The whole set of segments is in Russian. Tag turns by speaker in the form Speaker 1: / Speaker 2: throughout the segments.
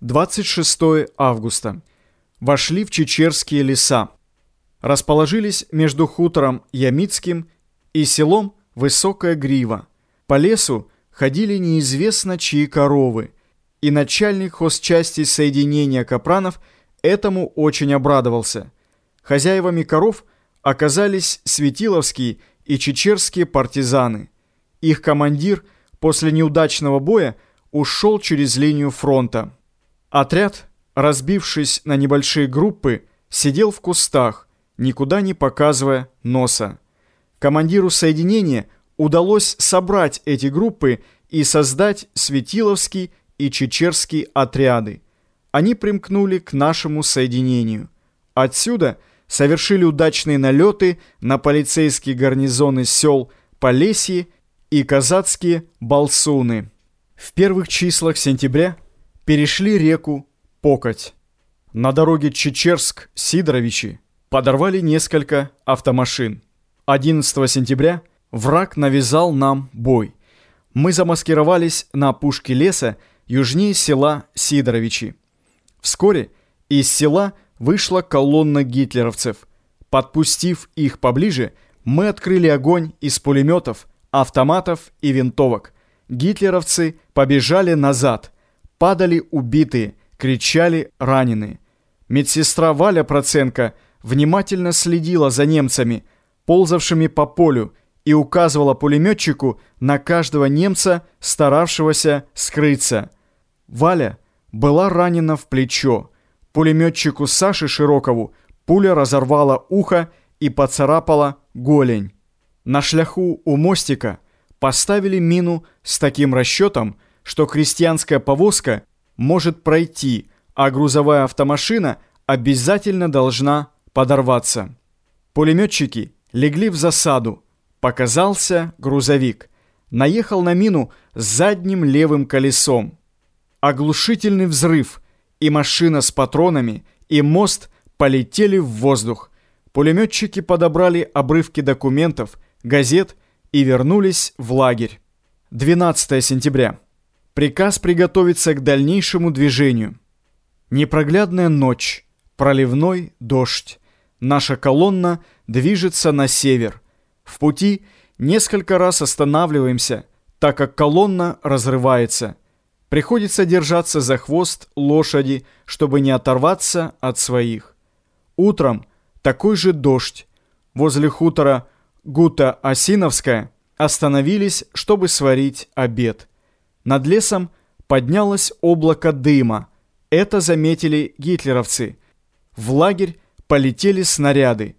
Speaker 1: 26 августа. Вошли в Чечерские леса. Расположились между хутором Ямицким и селом Высокая Грива. По лесу ходили неизвестно чьи коровы, и начальник хозчасти соединения Капранов этому очень обрадовался. Хозяевами коров оказались Светиловские и чечерские партизаны. Их командир после неудачного боя ушел через линию фронта. Отряд, разбившись на небольшие группы, сидел в кустах, никуда не показывая носа. Командиру соединения удалось собрать эти группы и создать Светиловский и Чечерский отряды. Они примкнули к нашему соединению. Отсюда совершили удачные налеты на полицейские гарнизоны сел Полесье и казацкие Балсуны. В первых числах сентября перешли реку Покать. На дороге Чечерск-Сидоровичи подорвали несколько автомашин. 11 сентября враг навязал нам бой. Мы замаскировались на опушке леса южнее села Сидоровичи. Вскоре из села вышла колонна гитлеровцев. Подпустив их поближе, мы открыли огонь из пулеметов, автоматов и винтовок. Гитлеровцы побежали назад – Падали убитые, кричали раненые. Медсестра Валя Проценко внимательно следила за немцами, ползавшими по полю, и указывала пулеметчику на каждого немца, старавшегося скрыться. Валя была ранена в плечо. Пулеметчику Саше Широкову пуля разорвала ухо и поцарапала голень. На шляху у мостика поставили мину с таким расчетом, что крестьянская повозка может пройти, а грузовая автомашина обязательно должна подорваться. Пулеметчики легли в засаду. Показался грузовик. Наехал на мину с задним левым колесом. Оглушительный взрыв, и машина с патронами, и мост полетели в воздух. Пулеметчики подобрали обрывки документов, газет и вернулись в лагерь. 12 сентября. Приказ приготовиться к дальнейшему движению. Непроглядная ночь, проливной дождь. Наша колонна движется на север. В пути несколько раз останавливаемся, так как колонна разрывается. Приходится держаться за хвост лошади, чтобы не оторваться от своих. Утром такой же дождь. Возле хутора Гута-Осиновская остановились, чтобы сварить обед. Над лесом поднялось облако дыма. Это заметили гитлеровцы. В лагерь полетели снаряды.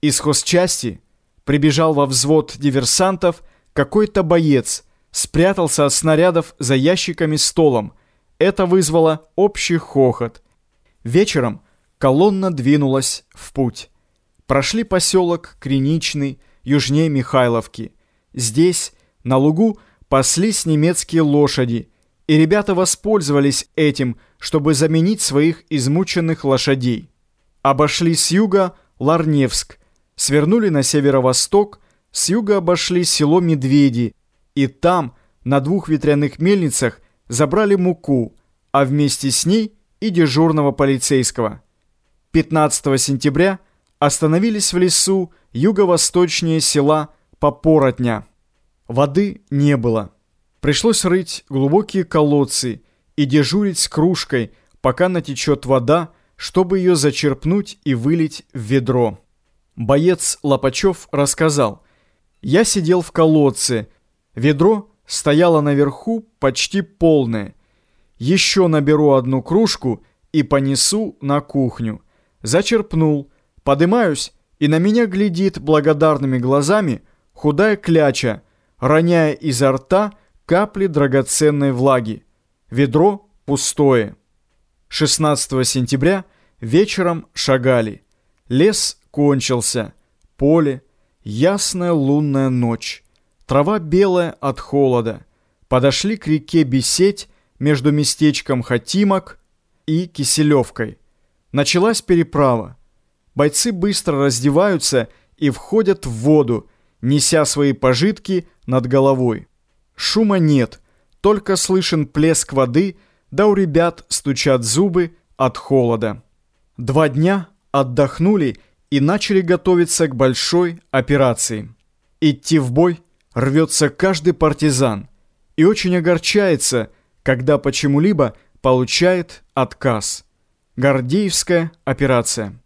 Speaker 1: Из хозчасти прибежал во взвод диверсантов какой-то боец, спрятался от снарядов за ящиками столом. Это вызвало общий хохот. Вечером колонна двинулась в путь. Прошли поселок Криничный, южнее Михайловки. Здесь, на лугу, паслись немецкие лошади, и ребята воспользовались этим, чтобы заменить своих измученных лошадей. Обошли с юга Ларневск, свернули на северо-восток, с юга обошли село Медведи, и там, на двух ветряных мельницах, забрали муку, а вместе с ней и дежурного полицейского. 15 сентября остановились в лесу юго-восточнее села Попоротня. Воды не было. Пришлось рыть глубокие колодцы и дежурить с кружкой, пока натечет вода, чтобы ее зачерпнуть и вылить в ведро. Боец Лопачев рассказал. «Я сидел в колодце. Ведро стояло наверху почти полное. Еще наберу одну кружку и понесу на кухню. Зачерпнул. Подымаюсь, и на меня глядит благодарными глазами худая кляча – роняя изо рта капли драгоценной влаги. Ведро пустое. 16 сентября вечером шагали. Лес кончился. Поле. Ясная лунная ночь. Трава белая от холода. Подошли к реке Бесеть между местечком Хатимок и Киселевкой. Началась переправа. Бойцы быстро раздеваются и входят в воду, неся свои пожитки над головой. Шума нет, только слышен плеск воды да у ребят стучат зубы от холода. Два дня отдохнули и начали готовиться к большой операции. Идти в бой рвется каждый партизан и очень огорчается, когда почему-либо получает отказ. Гордеевская операция.